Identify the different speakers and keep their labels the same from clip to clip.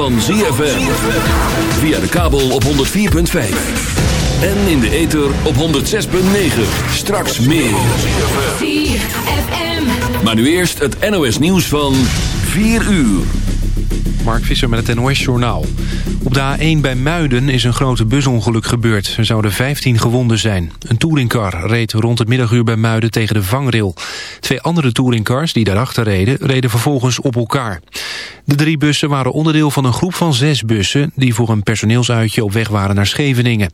Speaker 1: van ZFM. Via de kabel op 104.5. En in de ether op 106.9. Straks meer.
Speaker 2: ZFM.
Speaker 1: Maar nu eerst het NOS nieuws van 4 uur.
Speaker 3: Mark Visser met het NOS-journaal. Op de A1 bij Muiden is een grote busongeluk gebeurd. Er zouden 15 gewonden zijn. Een touringcar reed rond het middaguur bij Muiden tegen de vangrail. Twee andere touringcars die daarachter reden, reden vervolgens op elkaar. De drie bussen waren onderdeel van een groep van zes bussen... die voor een personeelsuitje op weg waren naar Scheveningen.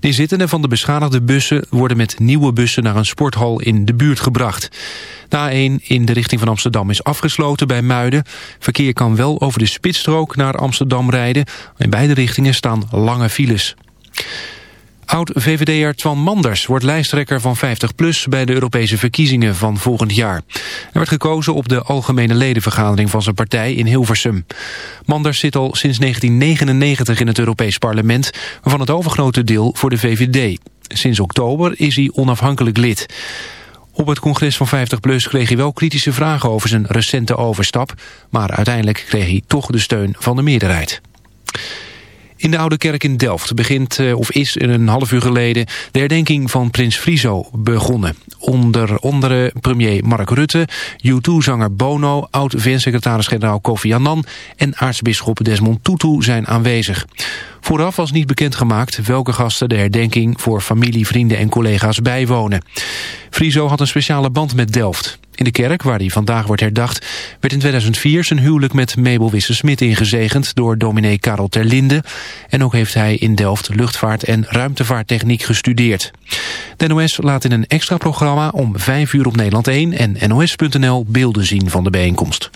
Speaker 3: De inzittenden van de beschadigde bussen worden met nieuwe bussen... naar een sporthal in de buurt gebracht. De A1 in de richting van Amsterdam is afgesloten bij Muiden. Verkeer kan wel over de spitsstrook naar Amsterdam rijden. In beide richtingen staan lange files. Oud-VVD'er Twan Manders wordt lijsttrekker van 50PLUS... bij de Europese verkiezingen van volgend jaar. Hij werd gekozen op de algemene ledenvergadering van zijn partij in Hilversum. Manders zit al sinds 1999 in het Europees parlement... waarvan het overgrote deel voor de VVD. Sinds oktober is hij onafhankelijk lid. Op het congres van 50PLUS kreeg hij wel kritische vragen over zijn recente overstap... maar uiteindelijk kreeg hij toch de steun van de meerderheid. In de Oude Kerk in Delft begint, eh, of is een half uur geleden... de herdenking van prins Friso begonnen. Onder andere premier Mark Rutte, U2-zanger Bono... oud-VN-secretaris-generaal Kofi Annan... en aartsbisschop Desmond Tutu zijn aanwezig. Vooraf was niet bekendgemaakt welke gasten de herdenking... voor familie, vrienden en collega's bijwonen. Friso had een speciale band met Delft. In de kerk, waar hij vandaag wordt herdacht, werd in 2004 zijn huwelijk met Mabel Wisse-Smit ingezegend door dominee Karel Terlinde. En ook heeft hij in Delft luchtvaart- en ruimtevaarttechniek gestudeerd. De NOS laat in een extra programma om 5 uur op Nederland 1 en nos.nl beelden zien van de bijeenkomst.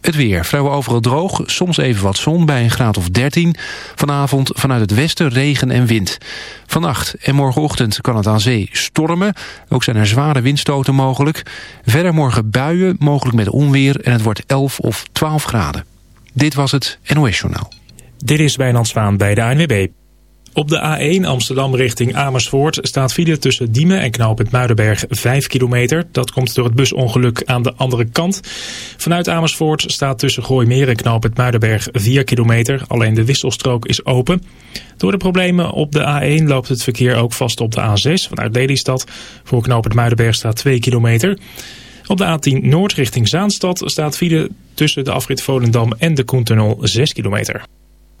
Speaker 3: Het weer. Vrijwel overal droog. Soms even wat zon bij een graad of 13. Vanavond vanuit het westen regen en wind. Vannacht en morgenochtend kan het aan zee stormen. Ook zijn er zware windstoten mogelijk. Verder morgen buien, mogelijk met onweer. En het wordt 11 of 12 graden. Dit was het NOS Journaal.
Speaker 4: Dit is Wijnand Zwaan bij de ANWB. Op de A1 Amsterdam richting Amersfoort staat file tussen Diemen en Knoop Muidenberg 5 kilometer. Dat komt door het busongeluk aan de andere kant. Vanuit Amersfoort staat tussen Gooimeer en Knoop Muidenberg 4 kilometer. Alleen de wisselstrook is open. Door de problemen op de A1 loopt het verkeer ook vast op de A6 vanuit Lelystad. Voor Knoop Muidenberg staat 2 kilometer. Op de A10 Noord richting Zaanstad staat file tussen de afrit Volendam en de Koentunnel 6 kilometer.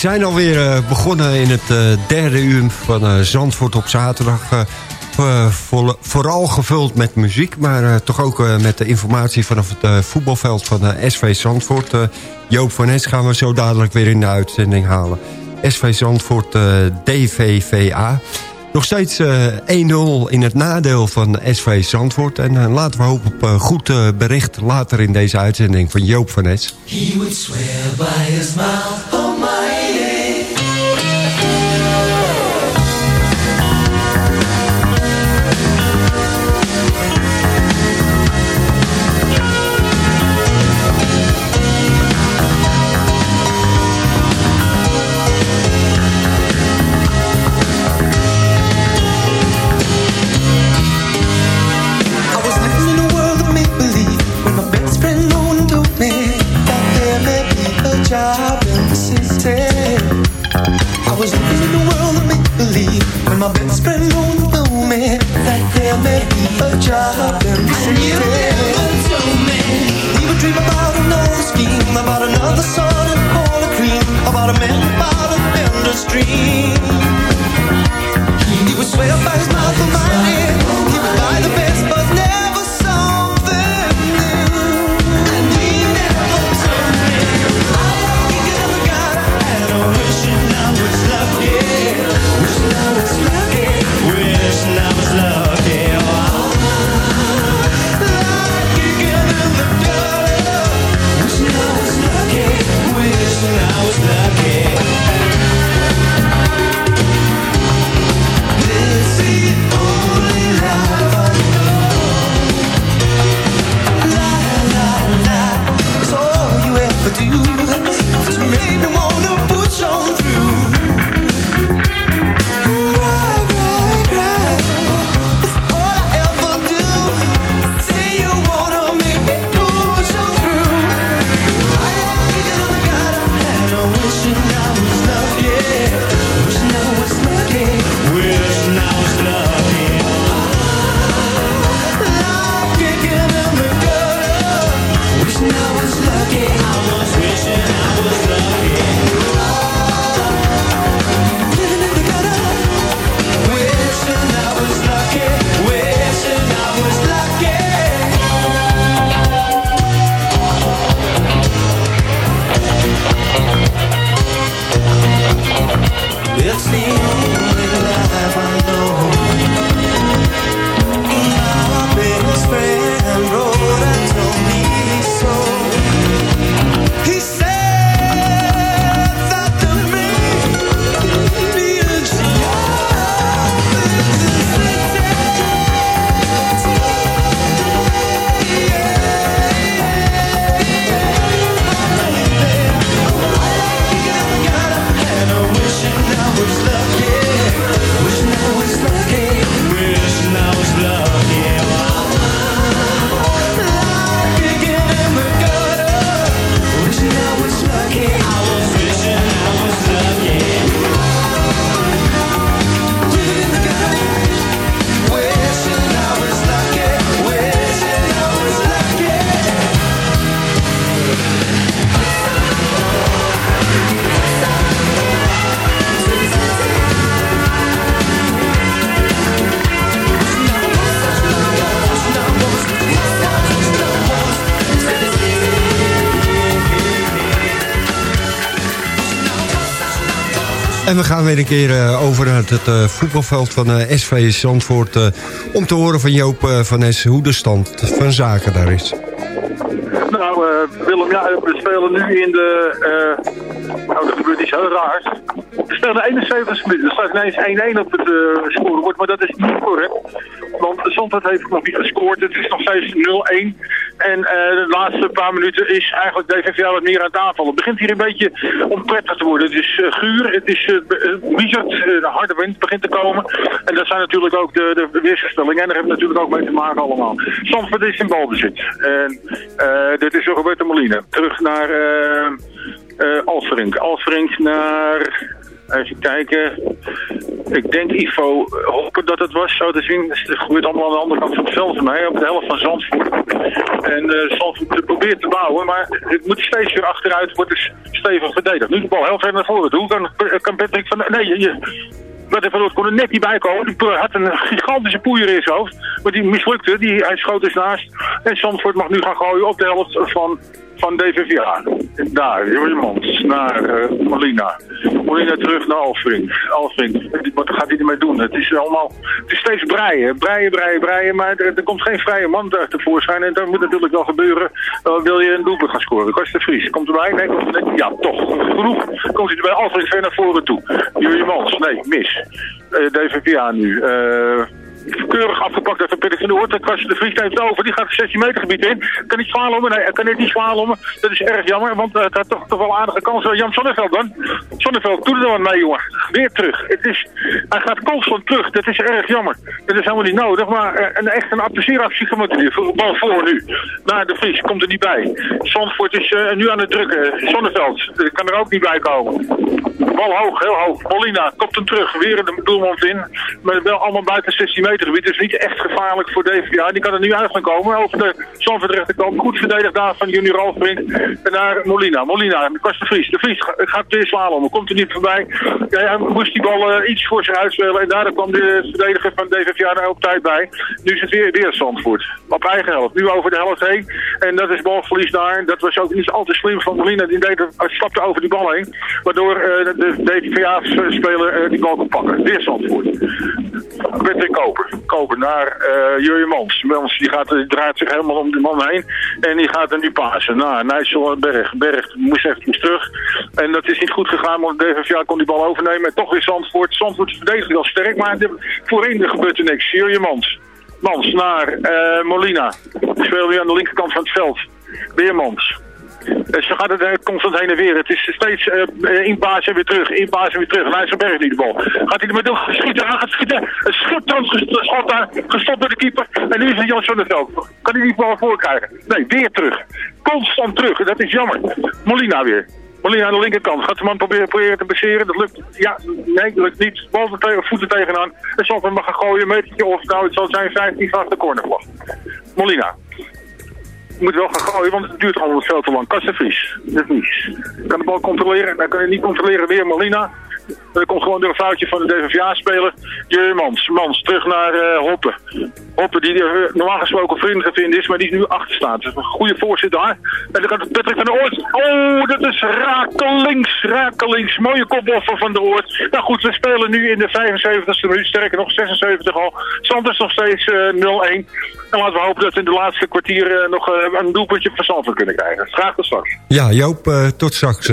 Speaker 5: zijn alweer eh, begonnen in het eh, derde uur van eh, Zandvoort op zaterdag. Vooral gevuld met muziek, maar toch ook met de informatie vanaf het voetbalveld van SV Zandvoort. Joop van Nes gaan we zo dadelijk weer in de uitzending halen. SV Zandvoort DVVA. Nog steeds 1-0 in het nadeel van SV Zandvoort. En laten we hopen op een goed bericht later in deze uitzending van Joop van Nes. Gaan weer een keer eh, over naar het eh, voetbalveld van eh, SV Zandvoort... om te horen van Joop van Es hoe de stand van zaken daar is.
Speaker 6: Nou, Willem, we spelen nu in de... eh nou, er gebeurt iets heel raars. We spelen 71 minuten. Er staat ineens 1-1 op het uh, scorebord, maar dat is niet correct. Want Zandvoort heeft nog niet gescoord. Het is nog steeds 0-1. En uh, de laatste paar minuten is eigenlijk DVVL wat meer aan aanvallen. Het begint hier een beetje onprettig te worden. Het is uh, guur, het is uh, bizar, de harde wind begint te komen. En dat zijn natuurlijk ook de, de weersverstellingen. En daar hebben we natuurlijk ook mee te maken allemaal. Zandvoort is in balbezit. En dit is Roberto Molina. Terug naar uh. Alferink naar... Even kijken. Ik denk Ivo hopen dat het was, zo te zien. Het gebeurt allemaal aan de andere kant van het veld mij, op de helft van Zandvoort. En uh, Zandvoort probeert te bouwen, maar het moet steeds weer achteruit, wordt dus stevig verdedigd. Nu de bal heel ver naar voren toe, kan, kan Patrick van... Nee, je, je Patrick van Oort kon er net niet bij komen. Die had een gigantische poeier in zijn hoofd, maar die mislukte. Die, hij schoot dus naast. En Zandvoort mag nu gaan gooien op de helft van van DVVA. Daar, Jurjemans, naar uh, Molina. Molina terug naar Alfrink. Alfrink, wat gaat hij ermee doen? Het is allemaal, het is steeds breien, breien, breien, breien, maar er, er komt geen vrije man daar tevoorschijn. En dat moet natuurlijk wel gebeuren, uh, wil je een doelpunt gaan scoren. Kost de Vries, komt erbij? Nee, komt er, ja, toch. Genoeg komt hij erbij Alfrink ver naar voren toe. Jurjemans, nee, mis. Uh, DVVA nu. Keurig afgepakt uit Peter van de Hoort. Kastje de Vries heeft over. Die gaat het 16 meter gebied in. Kan niet zwaarlommen. Nee, kan niet zwaarlommen. Dat is erg jammer, want uh, het had toch, toch wel aardige kansen. Jan Sonneveld dan. Sonneveld, doe er dan mee, jongen. Weer terug. Het is, hij gaat constant terug. Dat is erg jammer. Dat is helemaal niet nodig. Maar uh, een, echt een er voor, bal voor nu. Naar de Vries, komt er niet bij. Zandvoort is nu aan het drukken. Sonneveld kan er ook niet bij komen. Bal hoog, heel hoog. Molina komt hem terug. Weer de doelmond in. Maar wel allemaal buiten 16 meter Dus niet echt gevaarlijk voor DVA. Die kan er nu uit gaan komen. Over de Zandvoort rechterkant. Goed verdedigd daar van Junior Alfbrink. En naar Molina. Molina, de Kast de Vries. De Vries gaat weer slalom. Komt er niet voorbij. Ja, hij moest die bal uh, iets voor zich uitspelen. En daardoor kwam de verdediger van DVA daar ook tijd bij. Nu is het weer, weer Zandvoort. Op eigen helft. Nu over de helft heen. En dat is balverlies daar. Dat was ook niet al te slim van Molina. Die deed, stapte over die bal heen. Waardoor uh, de DVA-speler uh, die bal kon pakken. Weer Zandvoort. Patrick Koper. Naar uh, Jurje Mans. Mans die, gaat, draait zich helemaal om die man heen. En die gaat er nu pasen. Nou, Nijssel Berg. Berg moest even terug. En dat is niet goed gegaan, want DVVA kon die bal overnemen. En toch weer Zandvoort. Zandvoort verdedigt wel sterk, maar voorin gebeurt er niks. Jurje Mans. Mans naar uh, Molina. Speelt nu aan de linkerkant van het veld. Weer Dus dan gaat het uh, constant heen en weer. Het is steeds uh, inpaas en weer terug, inpaas en weer terug. Nijsselberg niet de bal. Gaat hij ermee doen? Schieten, hij gaat schieten. Een schuttrand geschot daar, gestopt door de keeper. En nu is het Jan Sonneveld. Kan hij die bal voorkrijgen? Nee, weer terug. Constant terug. Dat is jammer. Molina weer. Molina aan de linkerkant. Gaat de man proberen, proberen te baseren. Dat lukt. Ja, nee, dat lukt niet. Bal tegen, voeten tegenaan. En zal hem gaan gooien. Een metertje of nou, het zal zijn 15 vanaf de cornervlag. Molina moet wel gaan gooien, want het duurt allemaal veel te lang. Kassenvries, de Vries. Kan de bal controleren, dan kan je niet controleren weer Molina. Er komt gewoon door een foutje van de DVVA-speler. Jurmans, Mans, terug naar uh, Hoppe. Hoppe, die uh, normaal gesproken vriendelijk vindt is, maar die nu achter staat. Dus een goede voorzit daar. En dan gaat Patrick van der Oort. Oh, dat is rakelings, rakelings. Mooie kopboffer van de Oort. Nou goed, we spelen nu in de 75ste minuut, sterker nog 76 al. Stand is nog steeds uh, 0-1. En laten we hopen dat we in de laatste kwartier nog een doelpuntje van Zandvoort kunnen krijgen. Graag tot straks.
Speaker 5: Ja, Joop, tot straks.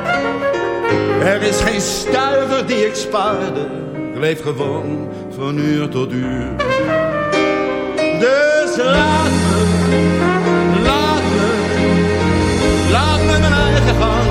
Speaker 7: Er is geen stuiver die ik spaarde. Ik leef gewoon van uur tot uur. Dus laat me, laat me, laat me mijn eigen gang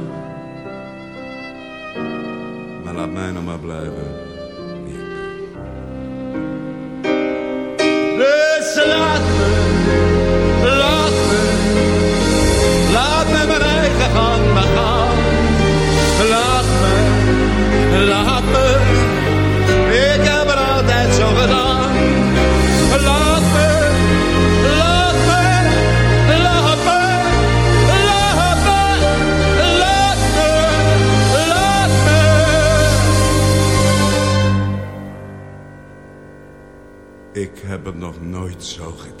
Speaker 7: Laat mij maar blijven. Dus laat me, laat me, laat me mijn eigen gang maar gaan. Heb het nog nooit zo gedaan.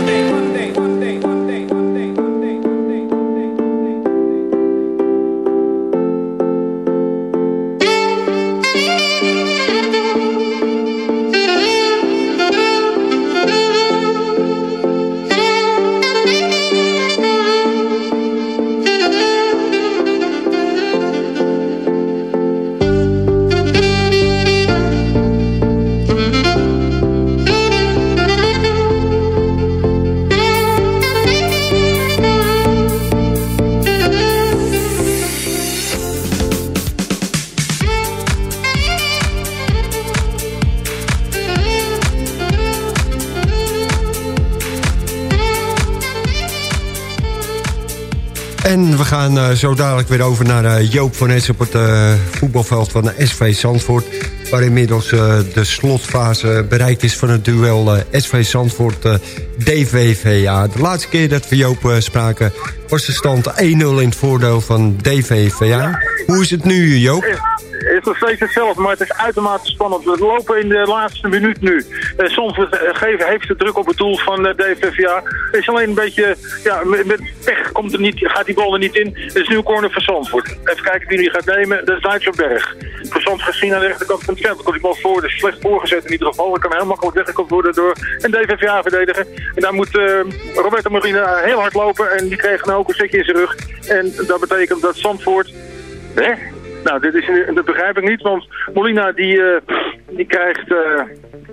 Speaker 5: gaan eh, zo dadelijk weer over naar eh, Joop van Es op het eh, voetbalveld van de SV Zandvoort. Waar inmiddels de slotfase bereikt is van het duel SV Zandvoort-DVVA. de laatste keer dat we Joop spraken was de stand 1-0 in het voordeel van DVVA. Hoe is het nu Joop?
Speaker 6: Is, is nog steeds hetzelfde, maar het is uitermate spannend. We lopen in de laatste minuut nu. Soms heeft de druk op het doel van uh, DVVA. Is alleen een beetje, ja, met, pech komt er niet, gaat die bal er niet in. Het is nu een corner van Zandvoort. Even kijken wie die gaat nemen. Dat is Duitserberg. Verzand gezien aan de rechterkant van het veld. Komt die bal voor, dus slecht voorgezet in ieder geval. Dat kan heel makkelijk weggekomen worden door een DVVA-verdediger. En daar moet uh, Roberto Marina heel hard lopen. En die kreeg nou ook een stukje in zijn rug. En dat betekent dat Zandvoort... Hè? Nou, dit is, dat begrijp ik niet, want Molina die, uh, die krijgt uh,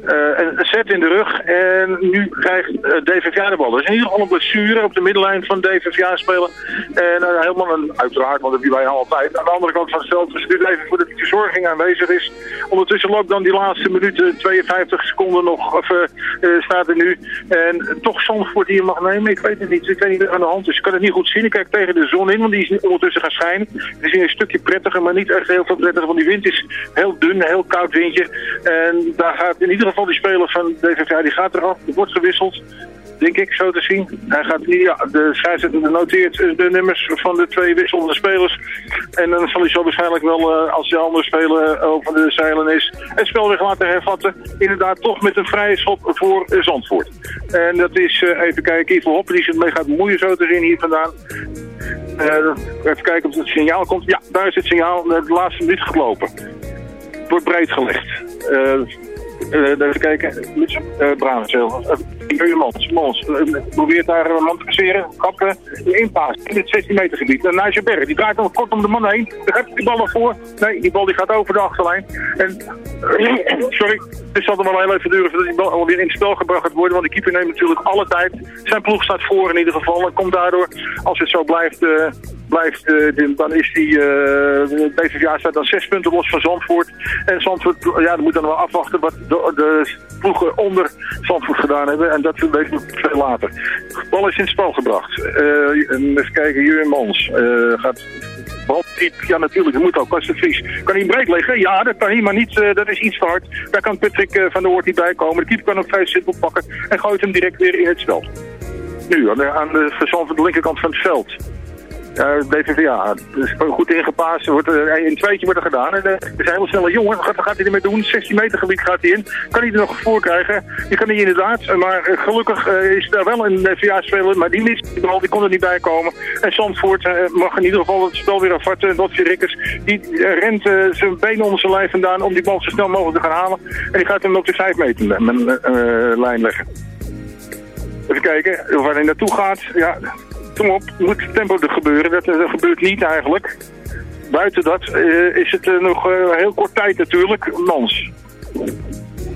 Speaker 6: uh, een set in de rug en nu krijgt DVVA de bal. Is in ieder geval een blessure op de middenlijn van DVVA spelen. En helemaal een, uiteraard, want dat hebben wij altijd. Aan de andere kant van het veld, dus dit even voor de verzorging aanwezig is. Ondertussen loopt dan die laatste minuten, 52 seconden nog, of staat er nu. En toch Zandvoort die je mag nemen, ik weet het niet. Ik weet niet wat aan de hand is. Ik kan het niet goed zien. Ik kijk tegen de zon in, want die is ondertussen gaan schijnen. Het is een stukje prettiger, maar niet echt heel veel prettig, want die wind is heel dun, heel koud windje. En daar gaat in ieder geval die speler van DVV, die gaat eraf, er wordt gewisseld. Denk ik, zo te zien. Hij gaat ja, de scheidsrechter noteert de nummers van de twee wisselende spelers. En dan zal hij zo waarschijnlijk wel, uh, als de andere speler over de zeilen is, het spel weer laten hervatten. Inderdaad, toch met een vrije schop voor Zandvoort. En dat is, uh, even kijken, Ivo Hoppen die zich mee gaat bemoeien zo te zien hier vandaan. Even kijken of het signaal komt. Ja, daar is het signaal. De laatste minuut gelopen. Wordt breed gelegd. Uh, even kijken. Uh, Bruinzeel. Uh, Mons. Mons. probeert daar een man te passeren. Kappen. Inpaas. In het 16 meter gebied. En Nigel Berg. Die draait dan kort om de man heen. Dan gaat die bal nog voor. Nee, die bal die gaat over de achterlijn. En, sorry. Het zal er wel heel even duren voordat die bal alweer in het spel gebracht gaat worden. Want de keeper neemt natuurlijk alle tijd. Zijn ploeg staat voor in ieder geval. En komt daardoor, als het zo blijft blijft, uh, dan is die, uh, de BVVA staat dan zes punten los van Zandvoort. En Zandvoort, ja, dan moet dan wel afwachten wat de, de ploegen onder Zandvoort gedaan hebben. En dat weten we veel later. De bal is in het spel gebracht. Uh, even kijken, Jurgen Mans gaat... Ja, natuurlijk, dat moet ook. Als. Kan hij hem breed leggen? Ja, dat kan hij, maar niet, dat is iets te hard. Daar kan Patrick van der Hoort niet bij komen. De keeper kan ook vrij simpel pakken en gooit hem direct weer in het spel. Nu, aan de, aan de, de linkerkant van het veld. DVVA. Dus goed ingepaast. Wordt, uh, een tweetje wordt er gedaan. Het is een hele snelle jongen. Wat gaat hij ermee doen? 16 meter gebied gaat hij in. Kan hij er nog voor krijgen? Die kan hij inderdaad. Maar gelukkig is daar wel een DVA-speler. Maar die mist die bal. Die kon er niet bij komen. En Zandvoort mag in ieder geval het spel weer afvatten. Dotje Rikkers. Die rent zijn benen onder zijn lijf vandaan. Om die bal zo snel mogelijk te gaan halen. En die gaat hem op de 5 meter lijn leggen. Even kijken waar hij naartoe gaat. Ja, kom op, moet tempo er gebeuren. Dat, dat gebeurt niet eigenlijk. Buiten dat uh, is het uh, nog heel kort tijd natuurlijk. Mans.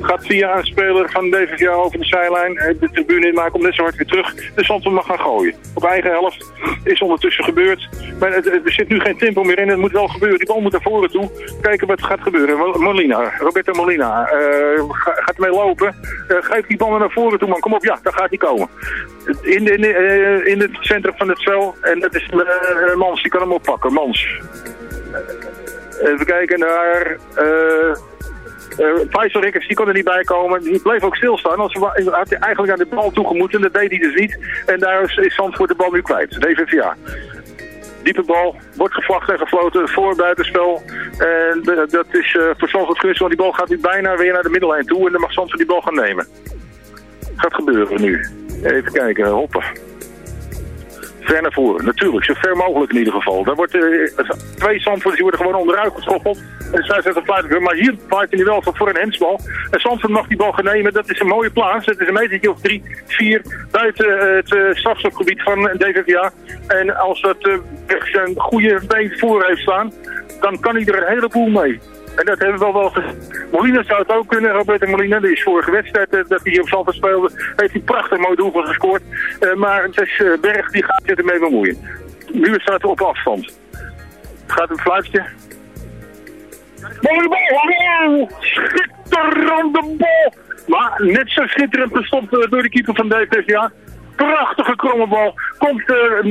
Speaker 6: Gaat via een speler van DVVA over de zijlijn. De tribune in, maar komt net zo hard weer terug. De Santos mag gaan gooien. Op eigen helft is ondertussen gebeurd. Maar het, er zit nu geen tempo meer in. Het moet wel gebeuren. Die bal moet naar voren toe. Kijken wat gaat gebeuren. Molina, Roberto Molina. gaat ermee lopen. geef die bal naar voren toe, man. Kom op, ja, daar gaat hij komen. In, in, uh, in het centrum van het spel. En dat is uh, Mans, die kan hem oppakken. Mans. Even kijken naar... Uh, Faisal Rikkers, die kon er niet bij komen. Die bleef ook stilstaan. Als had hij eigenlijk aan de bal toegemoet en dat deed hij dus niet. En daar is Zandvoort de bal nu kwijt. DVVA. Diepe bal, wordt gevlacht en gefloten voor buitenspel. En dat is uh, voor Zandvoort gunst, want die bal gaat nu bijna weer naar de middellijn toe. En dan mag Zandvoort die bal gaan nemen. Gaat gebeuren nu. Even kijken, hoppen. Ver naar voren, natuurlijk, zo ver mogelijk in ieder geval. Daar wordt, uh, twee Zandvoorts die worden gewoon onderuit geschoppeld. En zij zegt fluit maar hier fluit hij wel voor een hensbal. En Zandvoort mag die bal gaan nemen, dat is een mooie plaats. Het is een metertje of drie, vier buiten uh, het uh, van DVVA. En als dat uh, zijn goede been voor heeft staan, dan kan hij er een heleboel mee. En dat hebben we wel wel gezien. Molina zou het ook kunnen. Roberto Molina, die is vorige wedstrijd uh, dat hij op Zandvoort speelde, heeft hij prachtig mooi doelpunt gescoord. Uh, maar het is uh, Berg die gaat zich ermee bemoeien. Nu staat op afstand. Gaat een fluitje. Mooie bal! Schitterende bal! Maar net zo schitterend gestopt door de keeper van DVVA. Prachtige kromme bal. Komt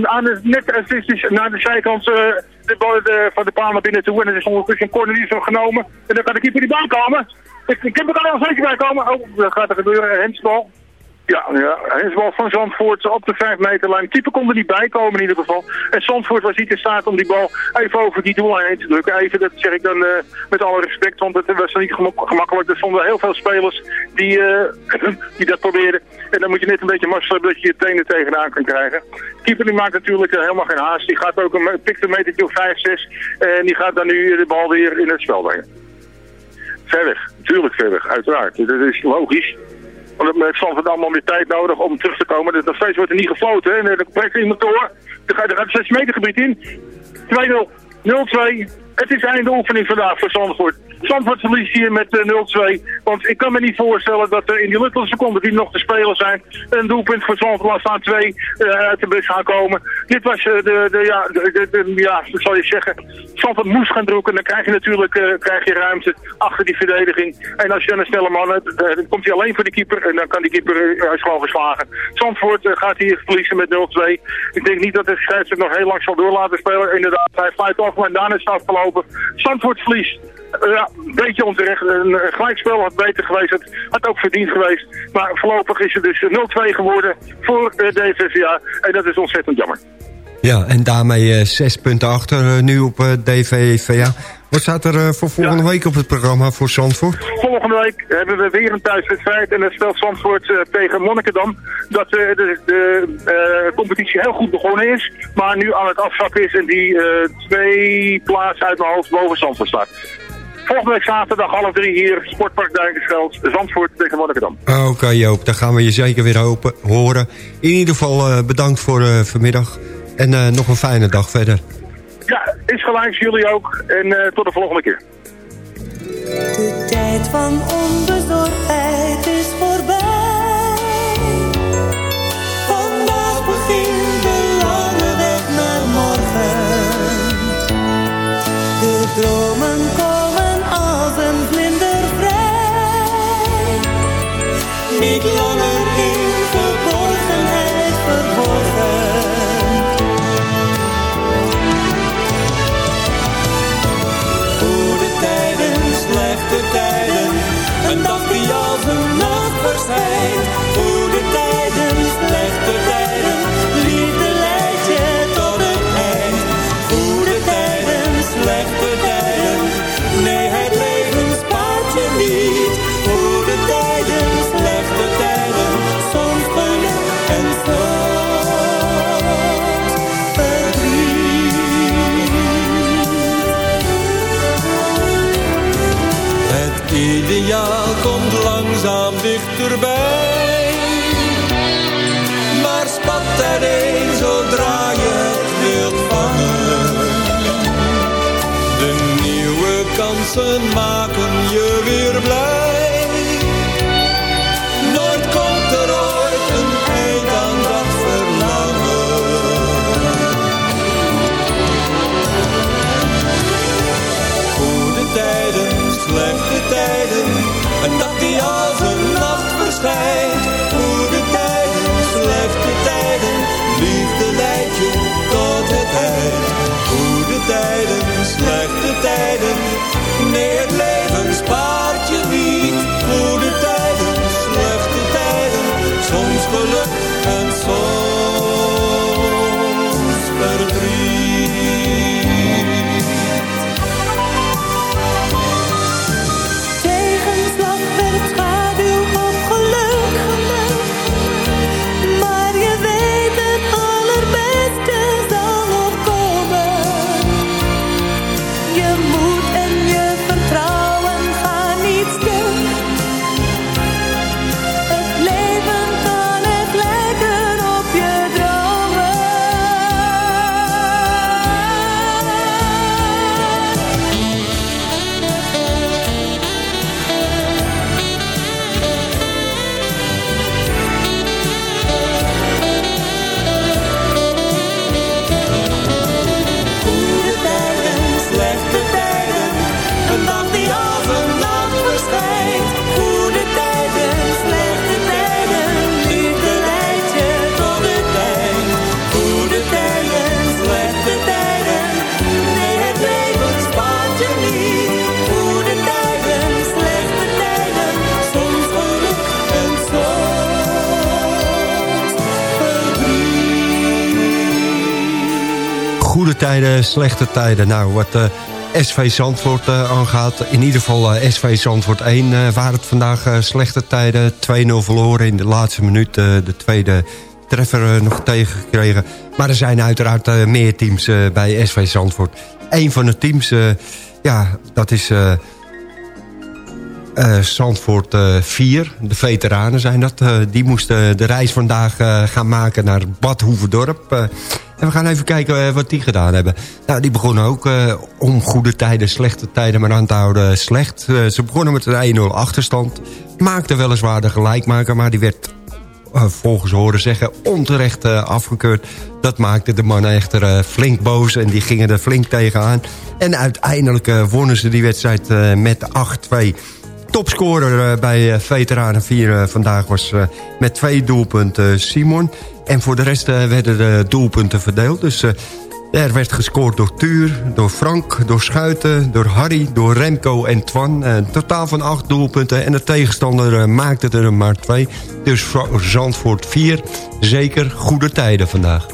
Speaker 6: aan de, net assistisch naar de zijkant de bal de, van de paal binnen toe. En er is ondertussen een corner die is genomen. En dan kan de keeper die bal komen. Ik, ik heb er al een zeker bij komen. Oh, dat gaat er gebeuren. Hensbal. Ja, ja. Hensbal van Zandvoort op de 5 meterlijn. Type kon er niet bij komen in ieder geval. En Zandvoort was niet in staat om die bal even over die doellijn heen te drukken. Even, dat zeg ik dan eh, met alle respect, want het was niet gemak- gemakkelijk. Er stonden heel veel spelers die, eh, die dat probeerden. En dan moet je net een beetje mazzel hebben dat je je tenen tegenaan kan krijgen. Keeper die maakt natuurlijk eh, helemaal geen haast. Die gaat ook een, pikt een metertje of 5, 6. En die gaat dan nu de bal weer in het spel brengen. Ver weg, natuurlijk ver weg, uiteraard. Dat is logisch. Want het heeft allemaal meer tijd nodig om terug te komen. Dus nog steeds wordt er niet gefloten. En dan breekt iemand door. Dan gaat het 6 meter gebied in. 2-0. 0-2. Het is einde oefening vandaag voor Zandvoort. Zandvoort verliest hier met eh, 0-2. Want ik kan me niet voorstellen dat er in die luttele seconden die nog te spelen zijn... een doelpunt voor Zandvoort laat staan twee eh, uit de bus gaan komen. Dit was eh, de, de, ja, de, ja, zal je zeggen... Zandvoort moest gaan drukken. Dan krijg je natuurlijk eh, krijg je ruimte achter die verdediging. En als je dan een snelle man hebt, eh, dan komt hij alleen voor de keeper. En dan kan die keeper uh, gewoon verslagen. Zandvoort eh, gaat hier verliezen met 0-2. Ik denk niet dat de scheidsrechter nog heel lang zal door laten spelen. Inderdaad, hij fluit af, maar daarna is het afgelopen. Zandvoort verliest. Eh, ja, een beetje onterecht. Een eh, gelijkspel had beter geweest. Het had ook verdiend geweest. Maar voorlopig is het dus 0-2 geworden voor de DVVA. En dat is ontzettend jammer.
Speaker 5: Ja, en daarmee eh, zes punten achter eh, nu op eh, DVVA. Wat staat er eh, voor volgende week op het programma voor Zandvoort?
Speaker 6: Volgende week hebben we weer een thuiswedstrijd. En dat speelt Zandvoort eh, tegen Monnikendam. Dat eh, de, de competitie heel goed begonnen is. Maar nu aan het afzakken is. En die twee plaatsen uit mijn hoofd boven Zandvoort staat. Volgende week zaterdag half drie hier. Sportpark Duinkenscheld. Zandvoort tegen Monnikendam.
Speaker 5: Oké Joop, dan gaan we je zeker weer hopen, horen. In ieder geval bedankt voor vanmiddag. En nog een fijne dag verder.
Speaker 6: Ja, is gelijk. Jullie ook. En eh, tot de volgende keer.
Speaker 8: De tijd van onbezorgdheid is voorbij.
Speaker 9: Dichterbij. Maar spat uiteen zodra je het wilt vangen. De nieuwe kansen maken je weer blij. Nooit komt er ooit een eind aan dat verlangen. Goede tijden, slechte tijden, een dag die een verschijnt. Goede tijden, slechte tijden, liefde leidt je tot het eind. Goede tijden, slechte tijden, nee het leven slechte tijden.
Speaker 10: Nou, wat uh, SV Zandvoort uh, aangaat. In ieder geval uh, SV Zandvoort 1 uh, waren het vandaag slechte tijden. 2-0 verloren in de laatste minuut. de tweede treffer nog tegengekregen. Maar er zijn uiteraard meer teams bij SV Zandvoort. Eén van de teams, ja, dat is... Zandvoort uh, 4, de veteranen zijn dat. Die moesten de reis vandaag gaan maken naar Bad Hoeverdorp. En we gaan even kijken wat die gedaan hebben. Nou, die begonnen ook om goede tijden, slechte tijden maar aan te houden slecht. ze begonnen met een 1-0 achterstand. Maakten weliswaar de gelijkmaker, maar die werd volgens horen zeggen onterecht afgekeurd. Dat maakte de mannen echter flink boos en die gingen er flink tegenaan. En uiteindelijk wonnen ze die wedstrijd met 8-2 topscorer bij Veteranen 4 vandaag was met twee doelpunten Simon. En voor de rest werden de doelpunten verdeeld. Dus er werd gescoord door Tuur, door Frank, door Schuiten, door Harry, door Remco en Twan. Een totaal van acht doelpunten en de tegenstander maakte er maar twee. Dus voor Zandvoort 4, zeker goede tijden vandaag.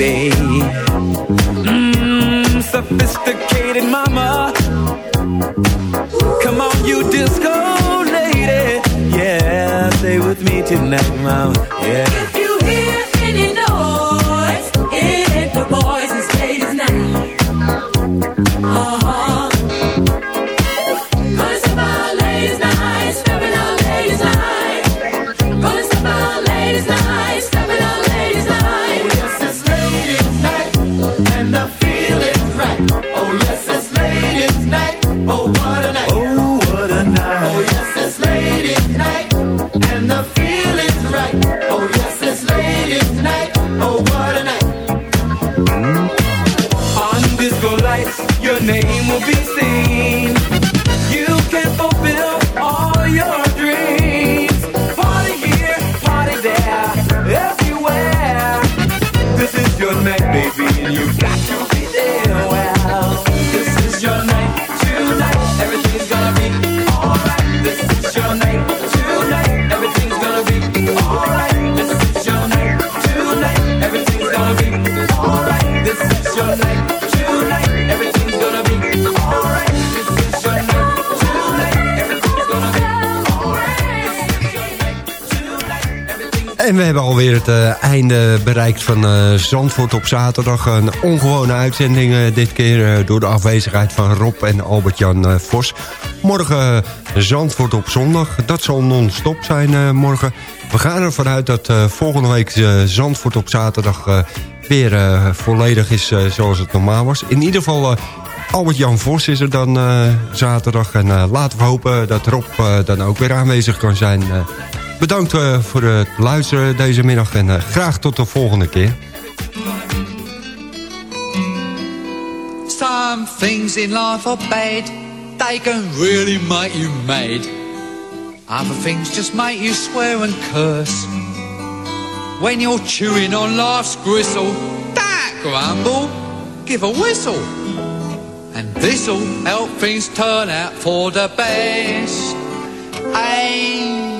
Speaker 11: baby.
Speaker 5: En we hebben alweer het eh, einde bereikt van eh, Zandvoort op zaterdag. Een ongewone uitzending eh, dit keer door de afwezigheid van Rob en Albert-Jan Vos. Morgen Zandvoort op zondag. Dat zal non-stop zijn morgen. We gaan ervan uit dat volgende week Zandvoort op zaterdag weer volledig is zoals het normaal was. In ieder geval... Albert-Jan Vos is er dan zaterdag. En laten we hopen dat Rob dan ook weer aanwezig kan zijn Bedankt eh, voor het luisteren deze middag en eh, graag tot de volgende keer.
Speaker 12: Some things in life are bad. They can really make you mad. Other things just make you swear and curse. When you're chewing on life's gristle, that grumble, give a whistle. And this'll help things turn out for the best. Amen.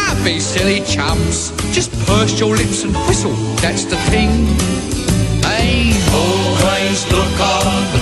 Speaker 12: be silly chums, just purse your lips and whistle, that's the thing. Hey, always look on